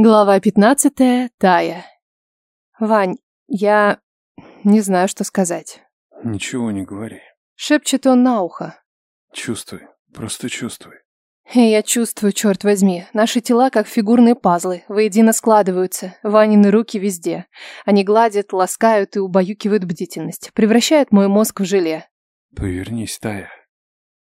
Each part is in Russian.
Глава пятнадцатая. Тая. Вань, я не знаю, что сказать. Ничего не говори. Шепчет он на ухо. Чувствуй, просто чувствуй. И я чувствую, черт возьми, наши тела как фигурные пазлы, воедино складываются, Ванины руки везде. Они гладят, ласкают и убаюкивают бдительность, превращают мой мозг в желе. Повернись, Тая.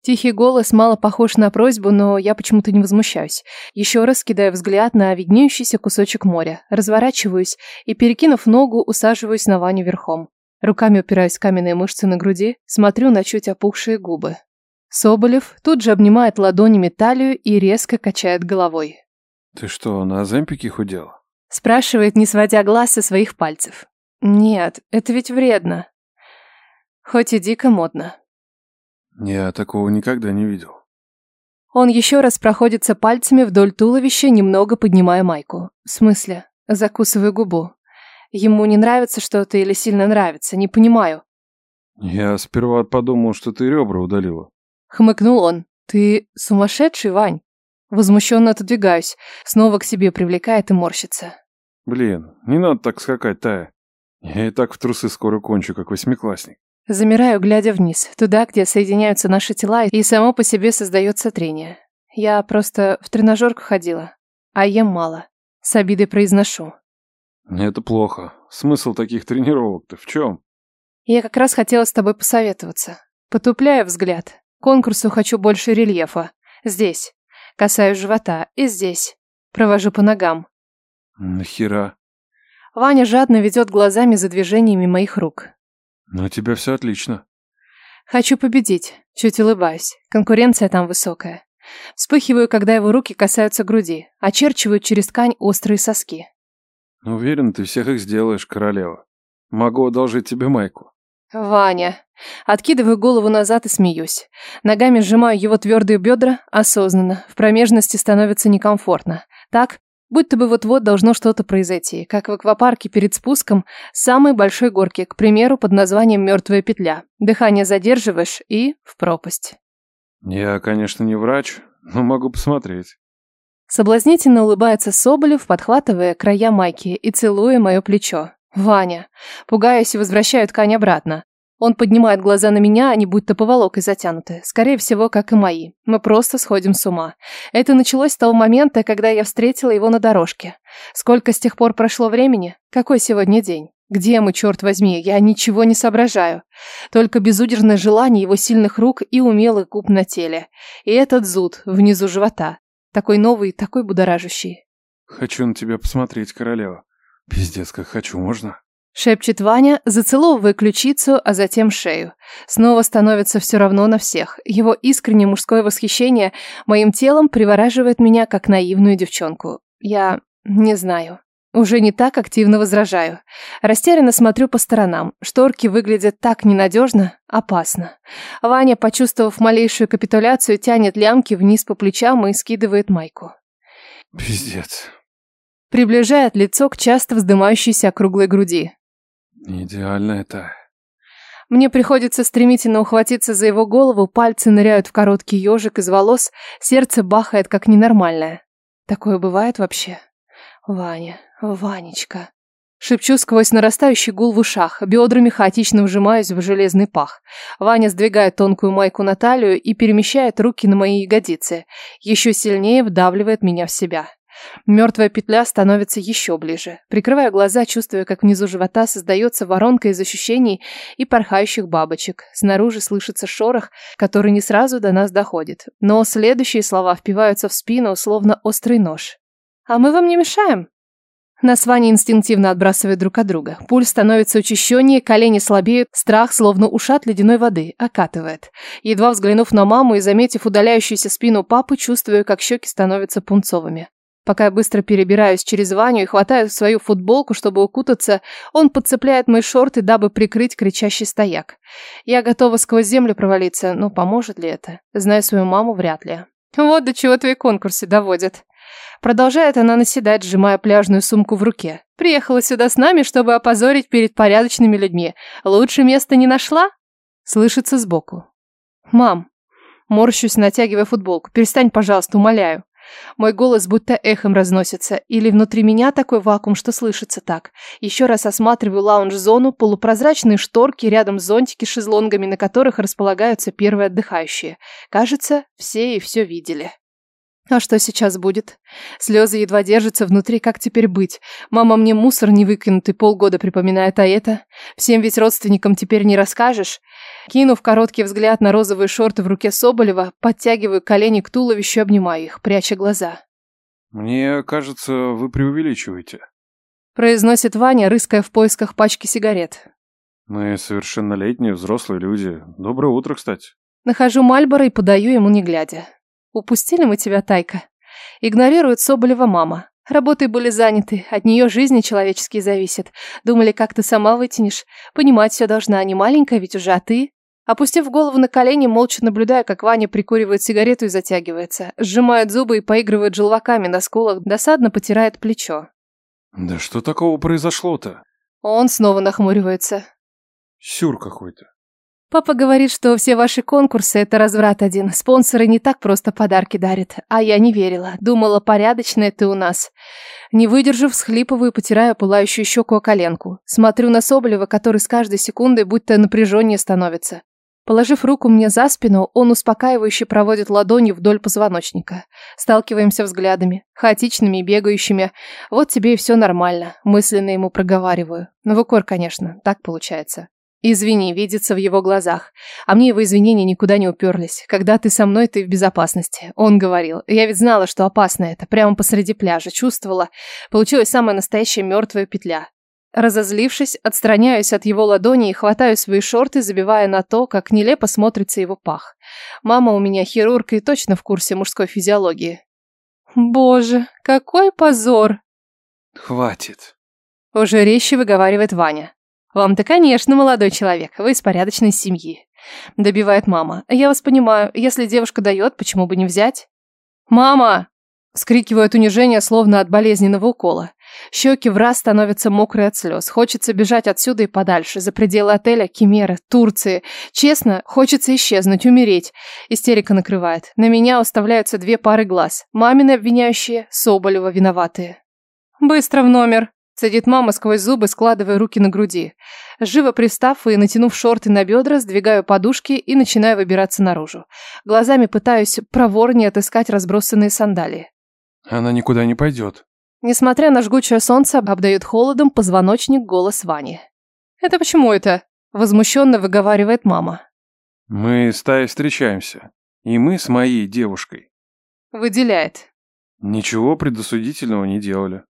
Тихий голос мало похож на просьбу, но я почему-то не возмущаюсь. Еще раз кидаю взгляд на виднеющийся кусочек моря, разворачиваюсь и, перекинув ногу, усаживаюсь на Ваню верхом. Руками упираюсь в каменные мышцы на груди, смотрю на чуть опухшие губы. Соболев тут же обнимает ладонями талию и резко качает головой. Ты что, на Аземпике худела? Спрашивает, не сводя глаз со своих пальцев. Нет, это ведь вредно. Хоть и дико модно. Я такого никогда не видел. Он еще раз проходится пальцами вдоль туловища, немного поднимая майку. В смысле? Закусываю губу. Ему не нравится что-то или сильно нравится, не понимаю. Я сперва подумал, что ты ребра удалила. Хмыкнул он. Ты сумасшедший, Вань? Возмущенно отодвигаюсь, снова к себе привлекает и морщится. Блин, не надо так скакать, Тая. Я и так в трусы скоро кончу, как восьмиклассник. Замираю, глядя вниз, туда, где соединяются наши тела, и само по себе создается трение. Я просто в тренажерку ходила, а ем мало. С обидой произношу. Это плохо. Смысл таких тренировок-то в чем? Я как раз хотела с тобой посоветоваться. Потупляю взгляд. Конкурсу хочу больше рельефа. Здесь. Касаюсь живота. И здесь. Провожу по ногам. Нахера? Ваня жадно ведет глазами за движениями моих рук. Но у тебя все отлично. Хочу победить. Чуть улыбаюсь. Конкуренция там высокая. Вспыхиваю, когда его руки касаются груди. Очерчивают через ткань острые соски. Уверен, ты всех их сделаешь, королева. Могу одолжить тебе майку. Ваня. Откидываю голову назад и смеюсь. Ногами сжимаю его твердые бедра осознанно. В промежности становится некомфортно. Так, Будто бы вот-вот должно что-то произойти, как в аквапарке перед спуском самой большой горки, к примеру, под названием «Мертвая петля». Дыхание задерживаешь и в пропасть. Я, конечно, не врач, но могу посмотреть. Соблазнительно улыбается Соболев, подхватывая края майки и целуя мое плечо. Ваня. Пугаюсь и возвращаю ткань обратно. Он поднимает глаза на меня, они будто поволокой затянуты. Скорее всего, как и мои. Мы просто сходим с ума. Это началось с того момента, когда я встретила его на дорожке. Сколько с тех пор прошло времени? Какой сегодня день? Где мы, черт возьми? Я ничего не соображаю. Только безудержное желание его сильных рук и умелых губ на теле. И этот зуд внизу живота. Такой новый, такой будоражащий. Хочу на тебя посмотреть, королева. Пиздец, как хочу, можно? Шепчет Ваня, зацеловывая ключицу, а затем шею. Снова становится все равно на всех. Его искреннее мужское восхищение моим телом привораживает меня, как наивную девчонку. Я не знаю. Уже не так активно возражаю. Растерянно смотрю по сторонам. Шторки выглядят так ненадежно, опасно. Ваня, почувствовав малейшую капитуляцию, тянет лямки вниз по плечам и скидывает майку. Пиздец. Приближает лицо к часто вздымающейся округлой груди. Идеально это. Мне приходится стремительно ухватиться за его голову, пальцы ныряют в короткий ежик из волос, сердце бахает как ненормальное. Такое бывает вообще? Ваня, Ванечка. Шепчу сквозь нарастающий гул в ушах, бедрами хаотично вжимаюсь в железный пах. Ваня сдвигает тонкую майку на талию и перемещает руки на мои ягодицы, еще сильнее вдавливает меня в себя. Мертвая петля становится еще ближе. Прикрываю глаза, чувствуя, как внизу живота создается воронка из ощущений и порхающих бабочек. Снаружи слышится шорох, который не сразу до нас доходит. Но следующие слова впиваются в спину, словно острый нож. «А мы вам не мешаем?» Нас Ваня инстинктивно отбрасывает друг от друга. Пульс становится учащеннее, колени слабеют, страх, словно ушат ледяной воды, окатывает. Едва взглянув на маму и заметив удаляющуюся спину папы, чувствую, как щеки становятся пунцовыми. Пока я быстро перебираюсь через Ваню и хватаю свою футболку, чтобы укутаться, он подцепляет мои шорты, дабы прикрыть кричащий стояк. Я готова сквозь землю провалиться, но поможет ли это? Зная свою маму, вряд ли. Вот до чего твои конкурсы доводят. Продолжает она наседать, сжимая пляжную сумку в руке. Приехала сюда с нами, чтобы опозорить перед порядочными людьми. Лучше места не нашла? Слышится сбоку. Мам, морщусь, натягивая футболку. Перестань, пожалуйста, умоляю. Мой голос будто эхом разносится, или внутри меня такой вакуум, что слышится так. Еще раз осматриваю лаунж-зону, полупрозрачные шторки, рядом зонтики с шезлонгами, на которых располагаются первые отдыхающие. Кажется, все и все видели. А что сейчас будет? Слезы едва держатся внутри, как теперь быть? Мама мне мусор не выкинутый полгода припоминает, а это? Всем ведь родственникам теперь не расскажешь. Кинув короткий взгляд на розовые шорты в руке Соболева, подтягиваю колени к туловищу и обнимаю их, пряча глаза. «Мне кажется, вы преувеличиваете», – произносит Ваня, рыская в поисках пачки сигарет. «Мы совершеннолетние, взрослые люди. Доброе утро, кстати». Нахожу Мальборо и подаю ему не глядя. Упустили мы тебя, Тайка. Игнорирует Соболева мама. Работы были заняты, от нее жизни человеческие зависят. Думали, как ты сама вытянешь. Понимать все должна, а не маленькая ведь уже, а ты? Опустив голову на колени, молча наблюдая, как Ваня прикуривает сигарету и затягивается. Сжимает зубы и поигрывает желваками на скулах, досадно потирает плечо. «Да что такого произошло-то?» Он снова нахмуривается. «Сюр какой-то». Папа говорит, что все ваши конкурсы – это разврат один. Спонсоры не так просто подарки дарят. А я не верила. Думала, порядочная ты у нас. Не выдержав, всхлипываю, потирая пылающую щеку о коленку. Смотрю на Соболева, который с каждой секундой будто напряженнее становится. Положив руку мне за спину, он успокаивающе проводит ладонью вдоль позвоночника. Сталкиваемся взглядами, хаотичными и бегающими. Вот тебе и все нормально, мысленно ему проговариваю. Ну, в укор, конечно, так получается. Извини, видится в его глазах. А мне его извинения никуда не уперлись. Когда ты со мной, ты в безопасности. Он говорил. Я ведь знала, что опасно это. Прямо посреди пляжа. Чувствовала. Получилась самая настоящая мертвая петля. Разозлившись, отстраняюсь от его ладони и хватаю свои шорты, забивая на то, как нелепо смотрится его пах. Мама у меня хирург и точно в курсе мужской физиологии. Боже, какой позор! Хватит. Уже резче выговаривает Ваня. «Вам-то, конечно, молодой человек, вы из порядочной семьи», – добивает мама. «Я вас понимаю, если девушка дает, почему бы не взять?» «Мама!» – скрикиваю от унижения, словно от болезненного укола. Щеки в раз становятся мокрые от слез. Хочется бежать отсюда и подальше, за пределы отеля, Кемеры, Турции. Честно, хочется исчезнуть, умереть. Истерика накрывает. На меня уставляются две пары глаз. Мамины обвиняющие, Соболева виноватые. «Быстро в номер!» Цедит мама сквозь зубы, складывая руки на груди. Живо пристав и натянув шорты на бедра, сдвигаю подушки и начинаю выбираться наружу. Глазами пытаюсь проворнее отыскать разбросанные сандалии. Она никуда не пойдет. Несмотря на жгучее солнце, обдает холодом позвоночник голос Вани. «Это почему это?» – возмущенно выговаривает мама. «Мы с Таей встречаемся. И мы с моей девушкой». Выделяет. Ничего предосудительного не делали.